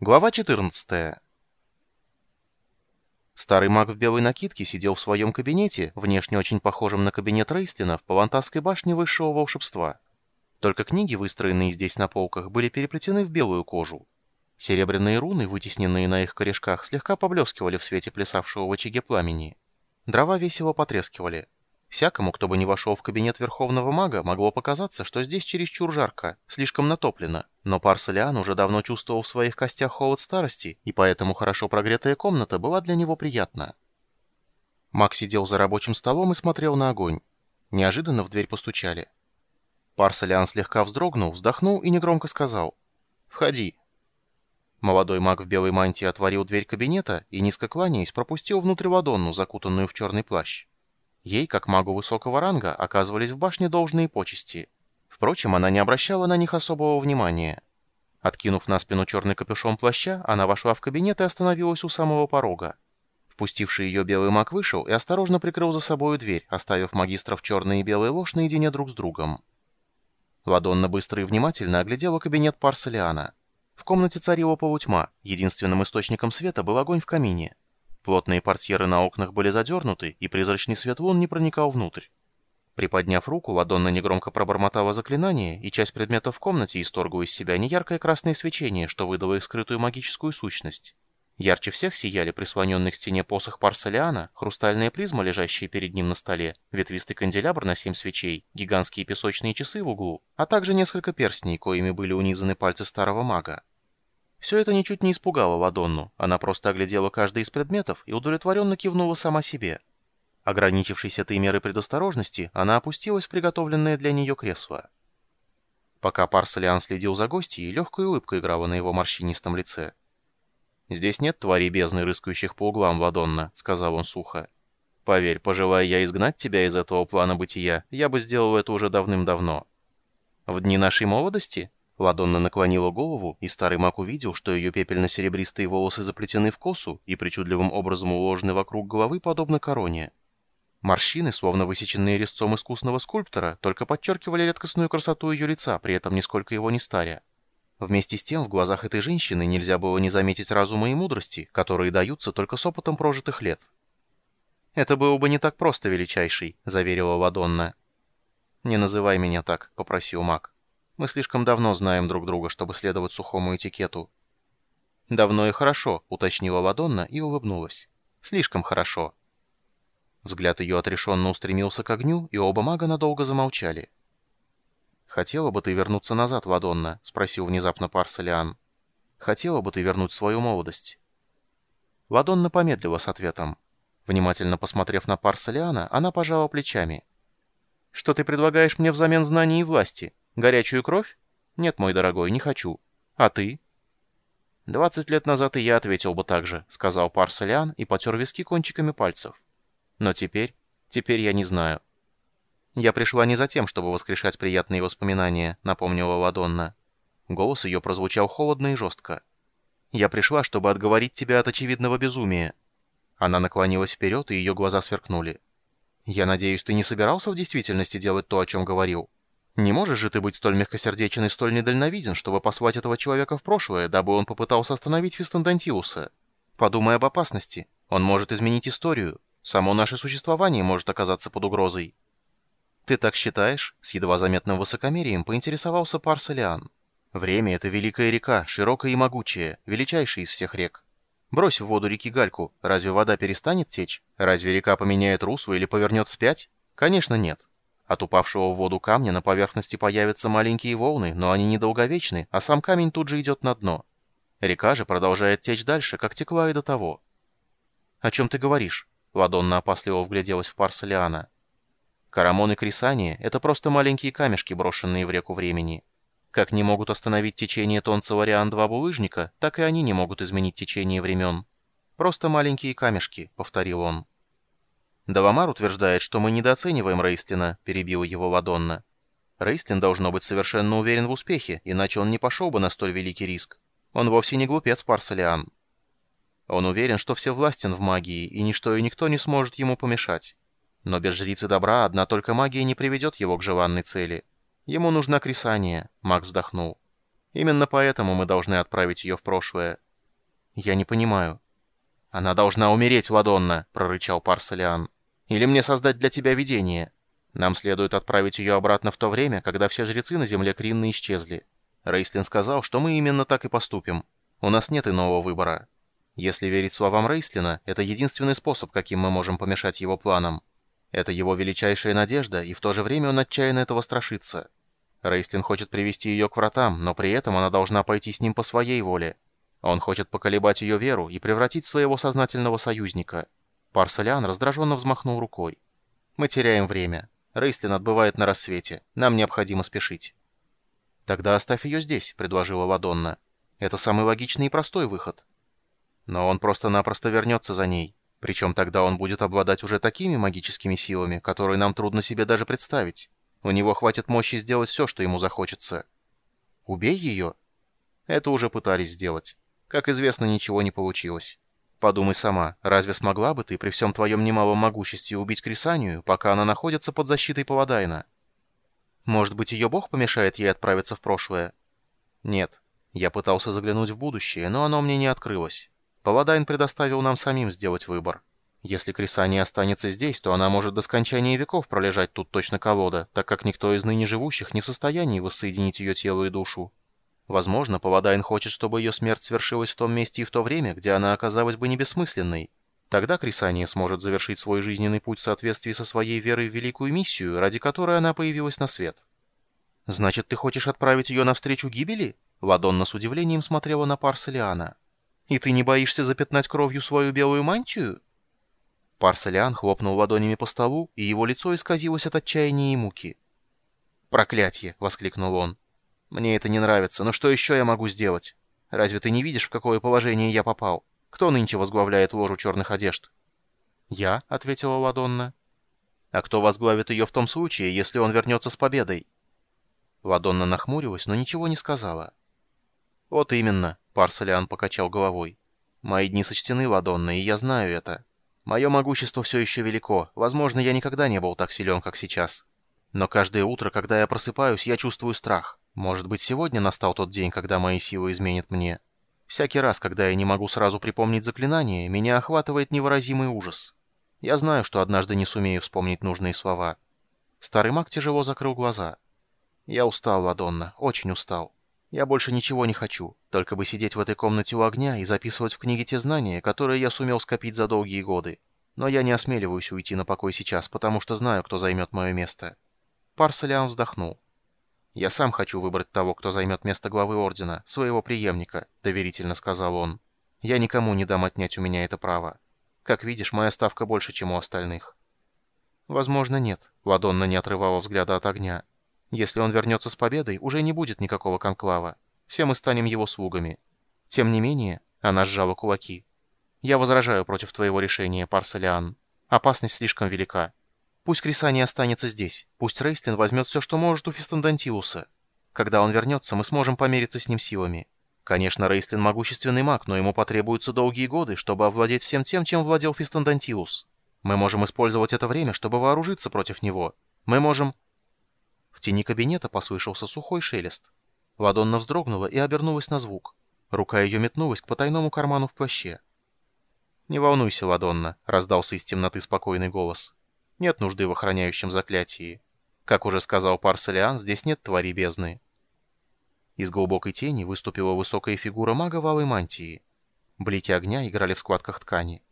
Глава 14. Старый маг в белой накидке сидел в своем кабинете, внешне очень похожем на кабинет Рейстина в Палантасской башне высшего волшебства. Только книги, выстроенные здесь на полках, были переплетены в белую кожу. Серебряные руны, вытесненные на их корешках, слегка поблескивали в свете плясавшего в очаге пламени. Дрова весело потрескивали. Всякому, кто бы не вошел в кабинет Верховного Мага, могло показаться, что здесь чересчур жарко, слишком натоплено. Но Парселиан уже давно чувствовал в своих костях холод старости, и поэтому хорошо прогретая комната была для него приятна. Маг сидел за рабочим столом и смотрел на огонь. Неожиданно в дверь постучали. Парселиан слегка вздрогнул, вздохнул и негромко сказал «Входи». Молодой маг в белой мантии отворил дверь кабинета и, низко кланяясь, пропустил внутрь Ладонну, закутанную в черный плащ. Ей, как магу высокого ранга, оказывались в башне должные почести. Впрочем, она не обращала на них особого внимания. Откинув на спину черный капюшон плаща, она вошла в кабинет и остановилась у самого порога. Впустивший ее белый маг вышел и осторожно прикрыл за собою дверь, оставив магистров черный и белый ложь наедине друг с другом. Ладонна быстро и внимательно оглядела кабинет Парселиана. В комнате царила полутьма, единственным источником света был огонь в камине. Плотные портьеры на окнах были задернуты, и призрачный свет лун не проникал внутрь. Приподняв руку, Ладонна негромко пробормотала заклинание, и часть предметов в комнате исторгла из себя неяркое красное свечение, что выдало их скрытую магическую сущность. Ярче всех сияли прислоненный к стене посох Парселиана, хрустальная призма, лежащая перед ним на столе, ветвистый канделябр на семь свечей, гигантские песочные часы в углу, а также несколько перстней, коими были унизаны пальцы старого мага. Все это ничуть не испугало Ладонну, она просто оглядела каждый из предметов и удовлетворенно кивнула сама себе. Ограничившись этой мерой предосторожности, она опустилась в приготовленное для нее кресло. Пока Парсалиан следил за гостьей, легкая улыбка играла на его морщинистом лице. «Здесь нет тварей бездны, рыскающих по углам, Ладонна», — сказал он сухо. «Поверь, пожелая я изгнать тебя из этого плана бытия, я бы сделал это уже давным-давно». «В дни нашей молодости?» Ладонна наклонила голову, и старый маг увидел, что ее пепельно-серебристые волосы заплетены в косу и причудливым образом уложены вокруг головы, подобно короне. Морщины, словно высеченные резцом искусного скульптора, только подчеркивали редкостную красоту ее лица, при этом нисколько его не старя. Вместе с тем, в глазах этой женщины нельзя было не заметить разума и мудрости, которые даются только с опытом прожитых лет. «Это было бы не так просто, величайший», — заверила Ладонна. «Не называй меня так», — попросил маг. Мы слишком давно знаем друг друга, чтобы следовать сухому этикету». «Давно и хорошо», — уточнила Ладонна и улыбнулась. «Слишком хорошо». Взгляд ее отрешенно устремился к огню, и оба мага надолго замолчали. «Хотела бы ты вернуться назад, Ладонна?» — спросил внезапно Парсалиан. «Хотела бы ты вернуть свою молодость?» Ладонна помедлила с ответом. Внимательно посмотрев на Парсалиана, она пожала плечами. «Что ты предлагаешь мне взамен знаний и власти?» Горячую кровь? Нет, мой дорогой, не хочу. А ты? Двадцать лет назад и я ответил бы так же, сказал Парсалиан и потер виски кончиками пальцев. Но теперь... Теперь я не знаю. Я пришла не за тем, чтобы воскрешать приятные воспоминания, напомнила Ладонна. Голос ее прозвучал холодно и жестко. «Я пришла, чтобы отговорить тебя от очевидного безумия». Она наклонилась вперед, и ее глаза сверкнули. «Я надеюсь, ты не собирался в действительности делать то, о чем говорил?» Не можешь же ты быть столь мягкосердечен и столь недальновиден, чтобы послать этого человека в прошлое, дабы он попытался остановить Фистандантиуса? Подумай об опасности. Он может изменить историю. Само наше существование может оказаться под угрозой. Ты так считаешь? С едва заметным высокомерием поинтересовался Парсалиан. Время — это великая река, широкая и могучая, величайшая из всех рек. Брось в воду реки гальку, разве вода перестанет течь? Разве река поменяет русло или повернет вспять? Конечно, нет. От упавшего в воду камня на поверхности появятся маленькие волны, но они недолговечны, а сам камень тут же идет на дно. Река же продолжает течь дальше, как текла и до того. «О чем ты говоришь?» Ладонна опасливо вгляделась в Парсалиана. «Карамон и Крисания — это просто маленькие камешки, брошенные в реку времени. Как не могут остановить течение Тонцева два булыжника, так и они не могут изменить течение времен. Просто маленькие камешки», — повторил он. «Давамар утверждает, что мы недооцениваем Рейстлина», — перебила его Ладонна. «Рейстлин должно быть совершенно уверен в успехе, иначе он не пошел бы на столь великий риск. Он вовсе не глупец, Парсалиан. Он уверен, что все властен в магии, и ничто и никто не сможет ему помешать. Но без жрицы добра одна только магия не приведет его к желанной цели. Ему нужна Крисания», — маг вздохнул. «Именно поэтому мы должны отправить ее в прошлое. «Я не понимаю». «Она должна умереть, Ладонна», — прорычал Парсалиан. «Или мне создать для тебя видение. Нам следует отправить ее обратно в то время, когда все жрецы на земле Кринны исчезли. Рейслин сказал, что мы именно так и поступим. У нас нет иного выбора. Если верить словам Рейслина, это единственный способ, каким мы можем помешать его планам. Это его величайшая надежда, и в то же время он отчаянно этого страшится. Рейслин хочет привести ее к вратам, но при этом она должна пойти с ним по своей воле. Он хочет поколебать ее веру и превратить своего сознательного союзника. Парсалиан раздраженно взмахнул рукой. «Мы теряем время. Рейслин отбывает на рассвете. Нам необходимо спешить». «Тогда оставь ее здесь», — предложила Ладонна. «Это самый логичный и простой выход». «Но он просто-напросто вернется за ней. Причем тогда он будет обладать уже такими магическими силами, которые нам трудно себе даже представить. У него хватит мощи сделать все, что ему захочется». «Убей ее?» «Это уже пытались сделать. Как известно, ничего не получилось». Подумай сама, разве смогла бы ты при всем твоем немалом могуществе убить Крисанию, пока она находится под защитой Паладайна? Может быть, ее бог помешает ей отправиться в прошлое? Нет. Я пытался заглянуть в будущее, но оно мне не открылось. Паладайн предоставил нам самим сделать выбор. Если Крисания останется здесь, то она может до скончания веков пролежать тут точно колода, так как никто из ныне живущих не в состоянии воссоединить ее тело и душу. Возможно, Павадайн хочет, чтобы ее смерть свершилась в том месте и в то время, где она оказалась бы не бессмысленной. Тогда Крисания сможет завершить свой жизненный путь в соответствии со своей верой в великую миссию, ради которой она появилась на свет. «Значит, ты хочешь отправить ее навстречу гибели?» Ладонна с удивлением смотрела на Парсалиана. «И ты не боишься запятнать кровью свою белую мантию?» Парсалиан хлопнул ладонями по столу, и его лицо исказилось от отчаяния и муки. «Проклятье!» — воскликнул он. Мне это не нравится, но что еще я могу сделать? Разве ты не видишь, в какое положение я попал? Кто нынче возглавляет ложу черных одежд?» «Я», — ответила Ладонна. «А кто возглавит ее в том случае, если он вернется с победой?» Ладонна нахмурилась, но ничего не сказала. «Вот именно», — Парсалиан покачал головой. «Мои дни сочтены, Ладонна, и я знаю это. Мое могущество все еще велико. Возможно, я никогда не был так силен, как сейчас. Но каждое утро, когда я просыпаюсь, я чувствую страх. Может быть, сегодня настал тот день, когда мои силы изменят мне. Всякий раз, когда я не могу сразу припомнить заклинание, меня охватывает невыразимый ужас. Я знаю, что однажды не сумею вспомнить нужные слова. Старый маг тяжело закрыл глаза. Я устал, Ладонна, очень устал. Я больше ничего не хочу, только бы сидеть в этой комнате у огня и записывать в книге те знания, которые я сумел скопить за долгие годы. Но я не осмеливаюсь уйти на покой сейчас, потому что знаю, кто займет мое место. Парсалиан вздохнул. «Я сам хочу выбрать того, кто займет место главы Ордена, своего преемника», — доверительно сказал он. «Я никому не дам отнять у меня это право. Как видишь, моя ставка больше, чем у остальных». «Возможно, нет», — Ладонна не отрывала взгляда от огня. «Если он вернется с победой, уже не будет никакого конклава. Все мы станем его слугами. Тем не менее...» — она сжала кулаки. «Я возражаю против твоего решения, Парсалиан. Опасность слишком велика. Пусть Крисани останется здесь. Пусть Рейстлин возьмет все, что может у Фистандантиуса. Когда он вернется, мы сможем помериться с ним силами. Конечно, Рейстлин могущественный маг, но ему потребуются долгие годы, чтобы овладеть всем тем, чем владел Фистандантиус. Мы можем использовать это время, чтобы вооружиться против него. Мы можем...» В тени кабинета послышался сухой шелест. Ладонна вздрогнула и обернулась на звук. Рука ее метнулась к потайному карману в плаще. «Не волнуйся, Ладонна», — раздался из темноты спокойный голос. Нет нужды в охраняющем заклятии. Как уже сказал Парсалиан, здесь нет твари бездны. Из глубокой тени выступила высокая фигура мага в алой мантии. Блики огня играли в складках ткани.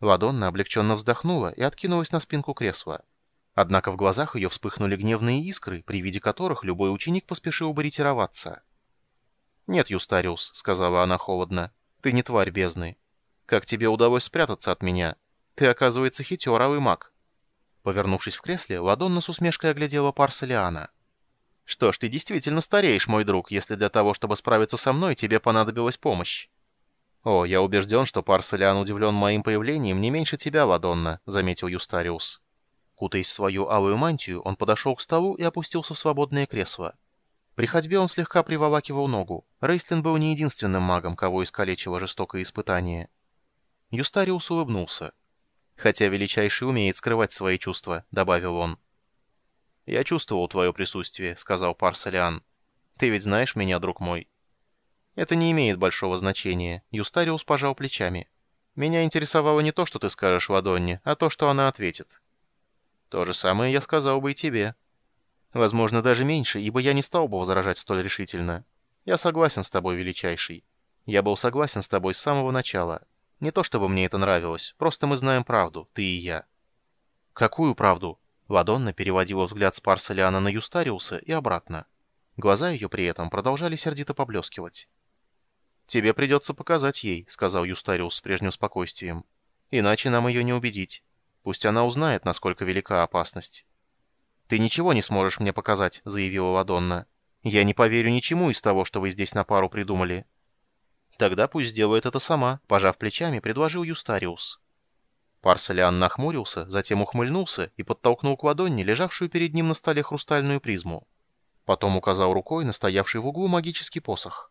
Ладонна облегченно вздохнула и откинулась на спинку кресла. Однако в глазах ее вспыхнули гневные искры, при виде которых любой ученик поспешил бы ретироваться. «Нет, Юстариус», — сказала она холодно, — «ты не тварь бездны. Как тебе удалось спрятаться от меня? Ты, оказывается, хитер, маг. Повернувшись в кресле, Ладонна с усмешкой оглядела Парселиана. «Что ж, ты действительно стареешь, мой друг, если для того, чтобы справиться со мной, тебе понадобилась помощь». «О, я убежден, что Парселиан удивлен моим появлением не меньше тебя, Ладонна», — заметил Юстариус. Кутаясь в свою алую мантию, он подошел к столу и опустился в свободное кресло. При ходьбе он слегка приволакивал ногу. Рейстлин был не единственным магом, кого искалечило жестокое испытание. Юстариус улыбнулся. Хотя Величайший умеет скрывать свои чувства», — добавил он. «Я чувствовал твое присутствие», — сказал Парсалиан. «Ты ведь знаешь меня, друг мой». «Это не имеет большого значения», — Юстариус пожал плечами. «Меня интересовало не то, что ты скажешь Ладонне, а то, что она ответит». «То же самое я сказал бы и тебе». «Возможно, даже меньше, ибо я не стал бы возражать столь решительно. Я согласен с тобой, Величайший. Я был согласен с тобой с самого начала. Не то чтобы мне это нравилось, просто мы знаем правду, ты и я». «Какую правду?» Ладонна переводила взгляд с Парсалиана на Юстариуса и обратно. Глаза ее при этом продолжали сердито поблескивать. «Тебе придется показать ей», — сказал Юстариус с прежним спокойствием. «Иначе нам ее не убедить. Пусть она узнает, насколько велика опасность». «Ты ничего не сможешь мне показать», — заявила Ладонна. «Я не поверю ничему из того, что вы здесь на пару придумали». «Тогда пусть сделает это сама», — пожав плечами, предложил Юстариус. Парсалиан нахмурился, затем ухмыльнулся и подтолкнул к ладони, лежавшую перед ним на столе хрустальную призму. Потом указал рукой на стоявший в углу магический посох.